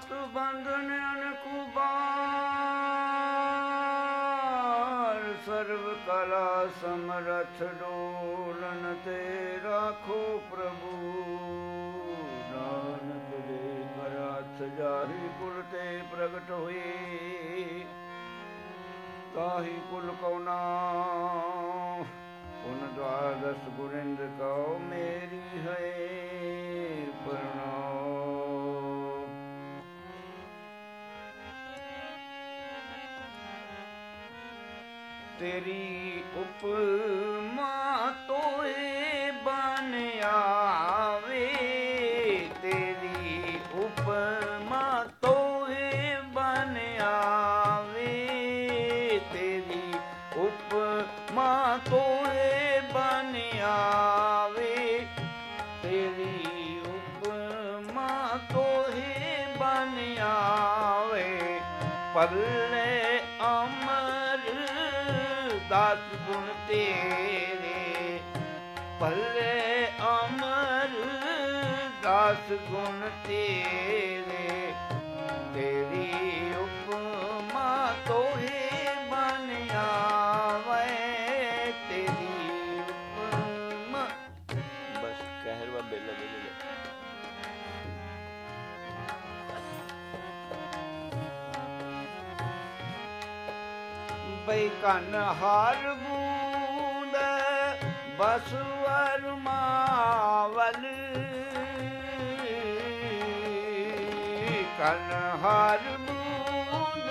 ਪਰਬਤ ਬੰਧਨ ਅਨਕੁਬਾਰ ਸਰਬ ਕਲਾ ਸਮਰਥ ਡੋਲਨ ਤੇ ਰਾਖੋ ਪ੍ਰਭੂ। ਨਾਨਕ ਦੇ ਕਰ ਜਾਹੀ ਕੁਲ ਤੇ ਪ੍ਰਗਟ ਹੋਏ ਤਾਹੀ ਕੁਲ ਕਉ ਨਾਮ। ਉਨ ਦਵਾਦਸ ਗੁਰਿੰਦ ਕਉ ਤੇਰੀ ਉਪਮਾ ਤੋਏ ਬਨ ਆਵੇ ਤੇਰੀ ਉਪਮਾ ਦਸ ਗੁਣ ਤੇਰੇ। ਪੱਲੇ ਅਮਰ ਦਸ ਗੁਣ ਤੇਰੇ। ਬਈ ਕੰਨ ਹਾਰ ਬੂੰਦ ਬਸਵਰ ਮਾਵਲ ਕੰਨ ਹਾਰ ਬੂੰਦ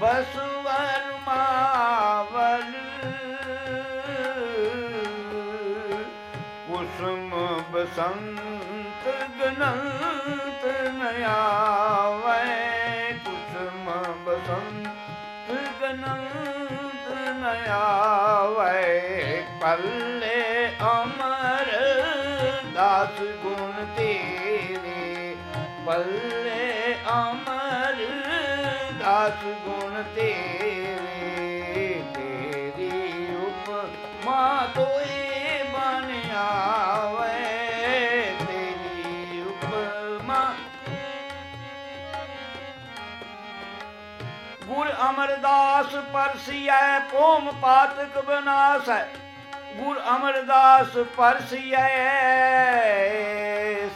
ਬਸਵਰ ਮਾਵਲ ਕੁਸਮ ਬਸੰਤ ਗਨੰਤ ਨਿਆਵੇ ਬਸੰਤ ਗਨੰਤ ਨਿਆਵੇ ਪੱਲੇ ਅਮਰ ਦਾਸ ਗੁਣ ਤੇਰੇ ਪੱਲੇ ਅਮਰ ਦਾਸ ਗੁਣ ਤੇਰੇ ਤੇਰੀ ਉਪਮਾ ਤੋਏ ਅਮਰਦਾਸ ਪਰਸੀਐ ਪੋਮ ਪਾਤਕ ਬਨਾਸੈ। ਗੁਰ ਅਮਰਦਾਸ ਪਰਸੀਐ,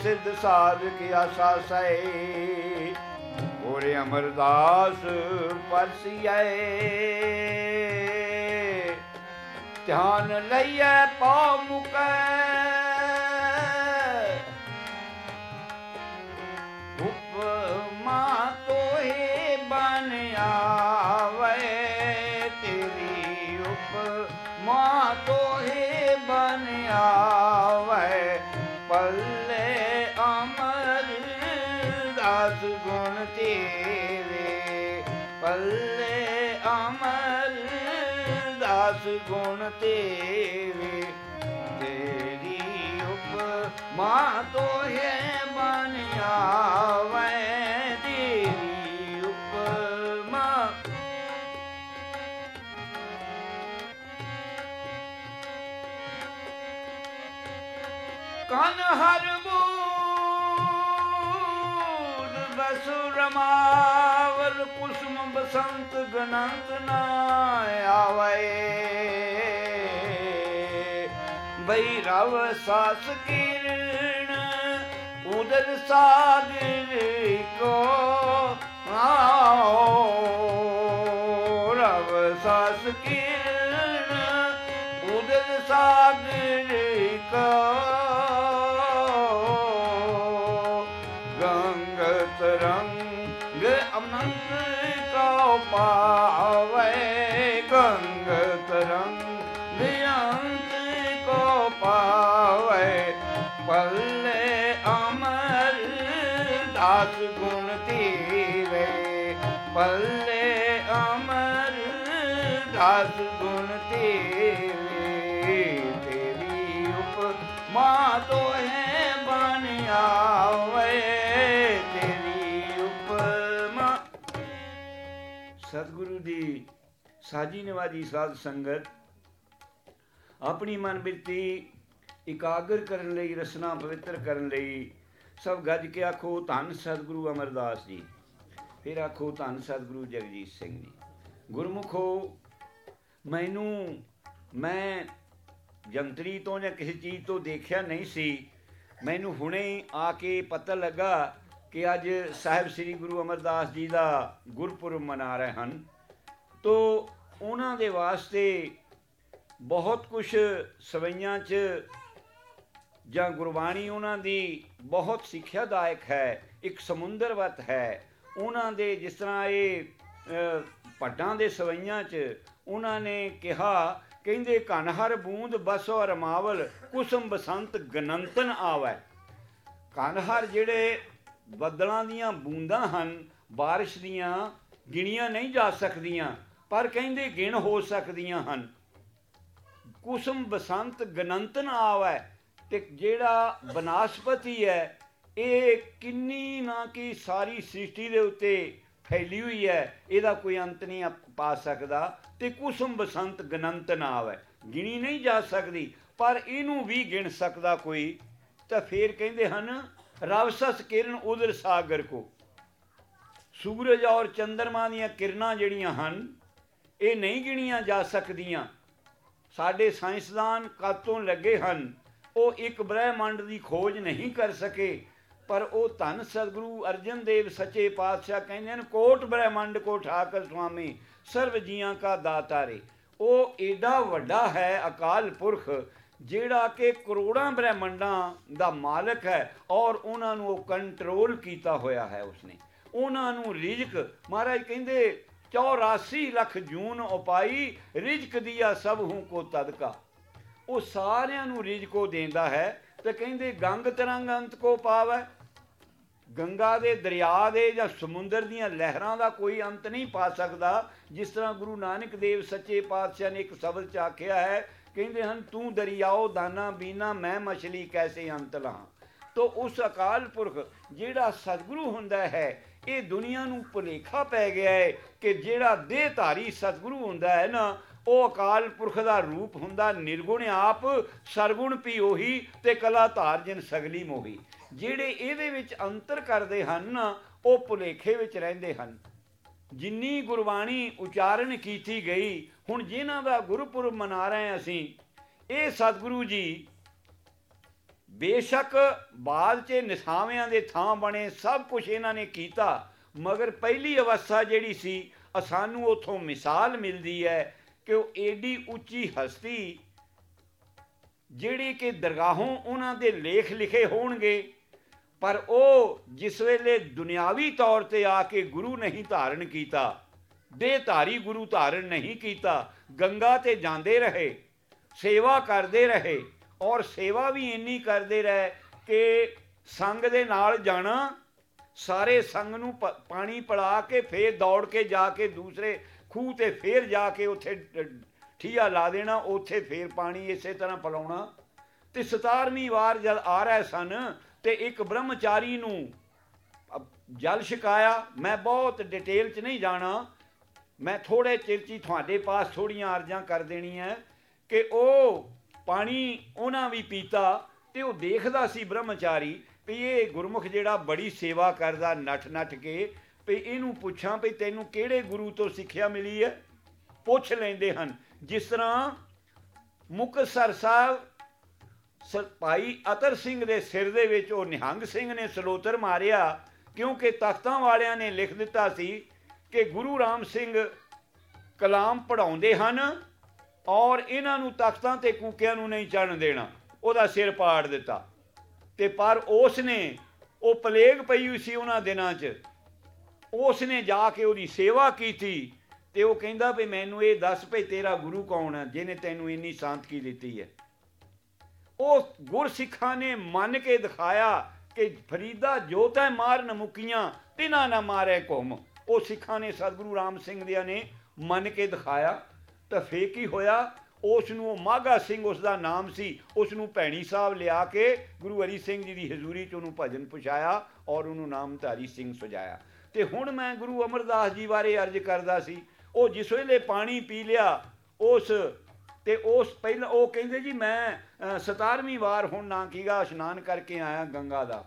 ਸਿੱਧ ਸਾਧਕ ਆਸਾਸੈ। ਗੁਰ ਅਮਰਦਾਸ ਪਰਸੀਐ, ਧਿਆਨ ਲਈਐ ਪਾ ਮੁਕੈ। ਗੁਣ ਤੇਰੇ ਤੇਰੀ ਉਪਮਾ ਤੋਹੇ ਬਨ ਆਵੇ ਤੇਰੀ ਉਪਮਾ। ਕਨ ਹਰ ਬਸੁਰਮਾ ਬਸੁਰਮਾਵਲ ਕੁਸਮ ਬਸੰਤ ਗਨੰਤ ਨਾ ਆਵੇ। ਬਈ ਰਵ ਸਾਸ ਕਿਰਣ ਉਦਰ ਸਾਗਰ ਕੋ ਆਓ। ਰਵ ਸਾਸ ਕਿਰਣ ਉਦਰ ਸਾਗਰ ਗੰਗ ਤਰੰਗ ਅੰਤ ਕੋ ਪਾਵੇ। ਪੱਲੇ ਅਮਰ ਦਾਸ ਗੁਣ ਤੀਰੇ ਪੱਲੇ ਅਮਰ ਦਾਸ ਗੁਣ ਤੀਰੇ ਤੇਰੀ ਉਪਮਾ ਤੋਹੇ ਬਨ ਆਵੇ। ਤੇਰੀ ਉਪਮਾ ਸਤਿਗੁਰੂ ਦੀ ਸਾਜੀ ਨਿਵਾਜੀ ਸਾਧ ਸੰਗਤ, ਆਪਣੀ ਮਨ ਬਿਰਤੀ ਇਕਾਗਰ ਕਰਨ ਲਈ, ਰਸਨਾ ਪਵਿੱਤਰ ਕਰਨ ਲਈ ਸਭ ਗੱਜ ਕੇ ਆਖੋ, ਧੰਨ ਸਤਿਗੁਰੂ ਅਮਰਦਾਸ ਜੀ। ਫਿਰ ਆਖੋ, ਧੰਨ ਸਤਿਗੁਰੂ ਜਗਜੀਤ ਸਿੰਘ ਜੀ। ਗੁਰਮੁਖੋ, ਮੈਨੂੰ, ਮੈਂ ਜੰਤਰੀ ਤੋਂ ਜਾਂ ਕਿਸੇ ਚੀਜ਼ ਤੋਂ ਦੇਖਿਆ ਨਹੀਂ ਸੀ। ਮੈਨੂੰ ਹੁਣੇ ਆ ਕੇ ਪਤਾ ਲੱਗਾ ਕਿ ਅੱਜ ਸਾਹਿਬ ਸ੍ਰੀ ਗੁਰੂ ਅਮਰਦਾਸ ਜੀ ਦਾ ਗੁਰਪੁਰਬ ਮਨਾ ਰਹੇ ਹਨ। ਤੋ ਉਹਨਾਂ ਦੇ ਵਾਸਤੇ ਬਹੁਤ ਕੁਝ ਸਵਈਆਂ 'ਚ ਜਾਂ ਗੁਰਬਾਣੀ ਉਹਨਾਂ ਦੀ ਬਹੁਤ ਸਿੱਖਿਆਦਾਇਕ ਹੈ ਇੱਕ ਸਮੁੰਦਰਵਤ ਹੈ ਉਹਨਾਂ ਦੇ ਜਿਸ ਤਰ੍ਹਾਂ ਇਹ ਪੱਡਾਂ ਦੇ ਸਵਈਆਂ 'ਚ ਉਹਨਾਂ ਨੇ ਕਿਹਾ ਕਹਿੰਦੇ ਕਨ ਹਰ ਬੂੰਦ ਬਸੋ ਰਮਾਵਲ ਕੁਸਮ ਬਸੰਤ ਗਨੰਤਨ ਆਵੇ ਕਨ ਹਰ ਜਿਹੜੇ ਬੱਦਲਾਂ ਦੀਆਂ ਬੂੰਦਾਂ ਹਨ بارش ਦੀਆਂ ਗਿਣੀਆਂ ਨਹੀਂ ਜਾ ਸਕਦੀਆਂ ਪਰ ਕਹਿੰਦੇ ਗਿਣ ਹੋ ਸਕਦੀਆਂ ਹਨ। ਕੁਸਮ ਬਸੰਤ ਗਨੰਤਨ ਆਵੇ ਤੇ ਜਿਹੜਾ ਬਨਾਸਪਤੀ ਹੈ, ਇਹ ਕਿੰਨੀ ਨਾ ਕਿ ਸਾਰੀ ਸ੍ਰਿਸ਼ਟੀ ਦੇ ਉੱਤੇ ਫੈਲੀ ਹੋਈ ਹੈ, ਇਹਦਾ ਕੋਈ ਅੰਤ ਨਹੀਂ ਪਾ ਸਕਦਾ ਤੇ ਕੁਸਮ ਬਸੰਤ ਗਨੰਤ ਨਾ ਆਵੇ। ਗਿਣੀ ਨਹੀਂ ਜਾ ਸਕਦੀ, ਪਰ ਇਹਨੂੰ ਵੀ ਗਿਣ ਸਕਦਾ ਕੋਈ। ਤਾਂ ਫੇਰ ਕਹਿੰਦੇ ਹਨ ਰਵਸਸ ਕਿਰਨ ਉਦਰ ਸਾਗਰ ਕੋ। ਸੂਰਜ ਔਰ ਚੰਦਰਮਾ ਦੀਆਂ ਕਿਰਨਾਂ ਜਿਹੜੀਆਂ ਹਨ ਇਹ ਨਹੀਂ ਗਿਣੀਆਂ ਜਾ ਸਕਦੀਆਂ। ਸਾਡੇ ਸਾਇੰਸਦਾਨ ਕਾਤੋਂ ਲੱਗੇ ਹਨ। ਉਹ ਇੱਕ ਬ੍ਰਹਿਮੰਡ ਦੀ ਖੋਜ ਨਹੀਂ ਕਰ ਸਕੇ, ਪਰ ਉਹ ਧੰਨ ਸਤਿਗੁਰੂ ਅਰਜਨ ਦੇਵ ਸੱਚੇ ਪਾਤਸ਼ਾਹ ਕਹਿੰਦੇ ਨੇ ਕੋਟ ਬ੍ਰਹਿਮੰਡ ਕੋ ਠਾਕਰ ਸੁਆਮੀ ਸਰਵ ਜੀਆਂ ਕਾ ਦਾਤਾਰੇ। ਉਹ ਏਡਾ ਵੱਡਾ ਹੈ ਅਕਾਲ ਪੁਰਖ, ਜਿਹੜਾ ਕਿ ਕਰੋੜਾਂ ਬ੍ਰਹਿਮੰਡਾਂ ਦਾ ਮਾਲਕ ਹੈ ਔਰ ਉਹਨਾਂ ਨੂੰ ਉਹ ਕੰਟਰੋਲ ਕੀਤਾ ਹੋਇਆ ਹੈ ਉਸਨੇ। ਉਹਨਾਂ ਨੂੰ ਰਿਜਕ ਮਹਾਰਾਜ ਕਹਿੰਦੇ 84 ਲੱਖ ਜੂਨ ਉਪਾਈ, ਰਿਜਕ ਦਿਆ ਸਭ ਹੂੰ ਕੋ ਤਦਕਾ। ਉਹ ਸਾਰਿਆਂ ਨੂੰ ਰਿਜਕੋ ਦਿੰਦਾ ਹੈ ਤੇ ਕਹਿੰਦੇ ਗੰਗ ਤਰੰਗ ਅੰਤ ਕੋ ਪਾਵੈ। ਗੰਗਾ ਦੇ ਦਰਿਆ ਦੇ ਜਾਂ ਸਮੁੰਦਰ ਦੀਆਂ ਲਹਿਰਾਂ ਦਾ ਕੋਈ ਅੰਤ ਨਹੀਂ ਪਾ ਸਕਦਾ। ਜਿਸ ਤਰ੍ਹਾਂ ਗੁਰੂ ਨਾਨਕ ਦੇਵ ਸੱਚੇ ਪਾਤਸ਼ਾਹ ਨੇ ਇੱਕ ਸ਼ਬਦ ਚ ਆਖਿਆ ਹੈ, ਕਹਿੰਦੇ ਹਨ, ਤੂੰ ਦਰਿਆਓ ਦਾਨਾ ਬੀਨਾ, ਮੈਂ ਮਛਲੀ ਕੈਸੇ ਅੰਤ ਲਾਂ ਤੋ ਉਸ ਅਕਾਲ ਪੁਰਖ ਜਿਹੜਾ ਸਤਿਗੁਰੂ ਹੁੰਦਾ ਹੈ, ਇਹ ਦੁਨੀਆ ਨੂੰ ਭੁਲੇਖਾ ਪੈ ਗਿਆ ਹੈ ਕਿ ਜਿਹੜਾ ਦੇਹ ਧਾਰੀ ਸਤਿਗੁਰੂ ਹੁੰਦਾ ਹੈ ਨਾ, ਉਹ ਅਕਾਲ ਪੁਰਖ ਦਾ ਰੂਪ ਹੁੰਦਾ ਨਿਰਗੁਣ ਆਪ, ਸਰਗੁਣ ਪੀ ਉਹੀ ਤੇ ਕਲਾ ਧਾਰ ਜਿਨ ਸਗਲੀ ਮੋਹੀ। ਜਿਹੜੇ ਇਹਦੇ ਵਿੱਚ ਅੰਤਰ ਕਰਦੇ ਹਨ ਉਹ ਭੁਲੇਖੇ ਵਿੱਚ ਰਹਿੰਦੇ ਹਨ। ਜਿੰਨੀ ਗੁਰਬਾਣੀ ਉਚਾਰਨ ਕੀਤੀ ਗਈ, ਹੁਣ ਜਿਨ੍ਹਾਂ ਦਾ ਗੁਰਪੁਰਬ ਮਨਾ ਰਹੇ ਅਸੀਂ, ਇਹ ਸਤਿਗੁਰੂ ਜੀ ਬੇਸ਼ੱਕ ਬਾਅਦ 'ਚ ਨਿਸ਼ਾਵਿਆਂ ਦੇ ਥਾਂ ਬਣੇ ਸਭ ਕੁਝ ਇਹਨਾਂ ਨੇ ਕੀਤਾ, ਮਗਰ ਪਹਿਲੀ ਅਵਸਥਾ ਜਿਹੜੀ ਸੀ ਸਾਨੂੰ ਉਥੋਂ ਮਿਸਾਲ ਮਿਲਦੀ ਹੈ ਕਿ ਉਹ ਏਡੀ ਉੱਚੀ ਹਸਤੀ ਜਿਹੜੀ ਕਿ ਦਰਗਾਹੋਂ ਉਹਨਾਂ ਦੇ ਲੇਖ ਲਿਖੇ ਹੋਣਗੇ, ਪਰ ਉਹ ਜਿਸ ਵੇਲੇ ਦੁਨਿਆਵੀ ਤੌਰ ਤੇ ਆ ਕੇ ਗੁਰੂ ਨਹੀਂ ਧਾਰਨ ਕੀਤਾ ਦੇ ਧਾਰੀ ਗੁਰੂ ਧਾਰਨ ਨਹੀਂ ਕੀਤਾ, ਗੰਗਾ ਤੇ ਜਾਂਦੇ ਰਹੇ, ਸੇਵਾ ਕਰਦੇ ਰਹੇ ਔਰ ਸੇਵਾ ਵੀ ਇੰਨੀ ਕਰਦੇ ਰਹੇ ਕਿ ਸੰਗ ਦੇ ਨਾਲ ਜਾਣਾ, ਸਾਰੇ ਸੰਗ ਨੂੰ ਪਾਣੀ ਪੜਾ ਕੇ ਫੇਰ ਦੌੜ ਕੇ ਜਾ ਕੇ ਦੂਸਰੇ ਖੂਹ ਤੇ ਫੇਰ ਜਾ ਕੇ ਉੱਥੇ ਠੀਆ ਲਾ ਦੇਣਾ, ਉੱਥੇ ਫੇਰ ਪਾਣੀ ਇਸੇ ਤਰ੍ਹਾਂ ਪਲਾਉਣਾ। ਤੇ 17ਵੀਂ ਵਾਰ ਜਦ ਆ ਰਹੇ ਸਨ ਤੇ ਇੱਕ ਬ੍ਰਹਮਚਾਰੀ ਨੂੰ ਜਲ ਛਕਾਇਆ। ਮੈਂ ਬਹੁਤ ਡਿਟੇਲ 'ਚ ਨਹੀਂ ਜਾਣਾ। ਮੈਂ ਥੋੜੇ ਚਿਰ 'ਚ ਤੁਹਾਡੇ ਪਾਸ ਥੋੜੀਆਂ ਅਰਜ਼ਾਂ ਕਰ ਦੇਣੀਆਂ ਕਿ ਉਹ ਪਾਣੀ ਉਹਨਾਂ ਵੀ ਪੀਤਾ ਤੇ ਉਹ ਦੇਖਦਾ ਸੀ ਬ੍ਰਹਮਚਾਰੀ ਵੀ ਇਹ ਗੁਰਮੁਖ ਜਿਹੜਾ ਬੜੀ ਸੇਵਾ ਕਰਦਾ ਨੱਠ ਨੱਠ ਕੇ, ਵੀ ਇਹਨੂੰ ਪੁੱਛਾਂ ਵੀ ਤੈਨੂੰ ਕਿਹੜੇ ਗੁਰੂ ਤੋਂ ਸਿੱਖਿਆ ਮਿਲੀ ਹੈ? ਪੁੱਛ ਲੈਂਦੇ ਹਨ। ਜਿਸ ਤਰ੍ਹਾਂ ਮੁਕਤਸਰ ਸਾਹਿਬ ਭਾਈ ਅਤਰ ਸਿੰਘ ਦੇ ਸਿਰ ਦੇ ਵਿੱਚ ਉਹ ਨਿਹੰਗ ਸਿੰਘ ਨੇ ਸਲੋਤਰ ਮਾਰਿਆ, ਕਿਉਂਕਿ ਤਖਤਾਂ ਵਾਲਿਆਂ ਨੇ ਲਿਖ ਦਿੱਤਾ ਸੀ ਕਿ ਗੁਰੂ ਰਾਮ ਸਿੰਘ ਕਲਾਮ ਪੜਾਉਂਦੇ ਹਨ ਔਰ ਇਹਨਾਂ ਨੂੰ ਤਖਤਾਂ ਤੇ ਕੂਕਿਆਂ ਨੂੰ ਨਹੀਂ ਚੜਨ ਦੇਣਾ, ਉਹਦਾ ਸਿਰ ਪਾੜ ਦਿੱਤਾ। ਤੇ ਪਰ ਉਸ ਨੇ ਉਹ ਪਲੇਗ ਪਈ ਹੋਈ ਸੀ ਉਹਨਾਂ ਦਿਨਾਂ 'ਚ। ਉਸ ਨੇ ਜਾ ਕੇ ਉਹਦੀ ਸੇਵਾ ਕੀਤੀ ਤੇ ਉਹ ਕਹਿੰਦਾ ਵੀ ਮੈਨੂੰ ਇਹ ਦੱਸ ਭਈ ਤੇਰਾ ਗੁਰੂ ਕੌਣ ਹੈ, ਜਿਹਨੇ ਤੈਨੂੰ ਇੰਨੀ ਸ਼ਾਂਤਕੀ ਦਿੱਤੀ ਹੈ। ਉਹ ਗੁਰਸਿੱਖਾਂ ਨੇ ਮੰਨ ਕੇ ਦਿਖਾਇਆ ਕਿ ਫਰੀਦਾ ਜੋ ਤੈ ਮਾਰਨ ਮੁਕੀਆਂ, ਤਿਨਾ ਨਾ ਮਾਰੇ ਕੋਮ ਉਹ ਸਿੱਖਾਂ ਨੇ ਸਤਿਗੁਰੂ ਰਾਮ ਸਿੰਘ ਦਿਆਂ ਨੇ ਮੰਨ ਕੇ ਦਿਖਾਇਆ। ਤਾਂ ਫੇਕ ਹੀ ਹੋਇਆ। ਉਸ ਨੂੰ ਉਹ ਮਾਗਾ ਸਿੰਘ ਉਸ ਦਾ ਨਾਮ ਸੀ। ਉਸ ਨੂੰ ਭੈਣੀ ਸਾਹਿਬ ਲਿਆ ਕੇ ਗੁਰੂ ਹਰੀ ਸਿੰਘ ਜੀ ਦੀ ਹਜ਼ੂਰੀ 'ਚ ਉਹਨੂੰ ਭਜਨ ਪੁਛਾਇਆ ਔਰ ਉਹਨੂੰ ਨਾਮਧਾਰੀ ਸਿੰਘ ਸਜਾਇਆ। ਤੇ ਹੁਣ ਮੈਂ ਗੁਰੂ ਅਮਰਦਾਸ ਜੀ ਬਾਰੇ ਅਰਜ਼ ਕਰਦਾ ਸੀ। ਉਹ ਜਿਸ ਵੇਲੇ ਪਾਣੀ ਪੀ ਲਿਆ, ਉਸ ਤੇ ਉਸ ਪਹਿਲਾਂ ਉਹ ਕਹਿੰਦੇ ਜੀ, ਮੈਂ 17ਵੀਂ ਵਾਰ ਹੁਣ ਨਾ ਕੀਗਾ ਇਸ਼ਨਾਨ ਕਰਕੇ ਆਇਆ ਗੰਗਾ ਦਾ।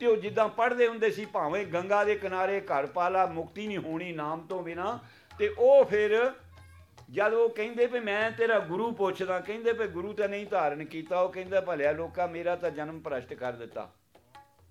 ਤੇ ਉਹ ਜਿੱਦਾਂ ਪੜ੍ਹਦੇ ਹੁੰਦੇ ਸੀ, ਭਾਵੇਂ ਗੰਗਾ ਦੇ ਕਿਨਾਰੇ ਘਰ ਪਾਲਾ, ਮੁਕਤੀ ਨਹੀਂ ਹੋਣੀ ਨਾਮ ਤੋਂ ਬਿਨਾ, ਤੇ ਉਹ ਫਿਰ ਜਦ ਉਹ ਕਹਿੰਦੇ ਵੀ ਮੈਂ ਤੇਰਾ ਗੁਰੂ ਪੁੱਛਦਾ, ਕਹਿੰਦੇ ਵੀ ਗੁਰੂ ਤਾਂ ਨਹੀਂ ਧਾਰਨ ਕੀਤਾ, ਉਹ ਕਹਿੰਦਾ ਭਲਿਆ ਲੋਕਾਂ, ਮੇਰਾ ਤਾਂ ਜਨਮ ਭ੍ਰਸ਼ਟ ਕਰ ਦਿੱਤਾ।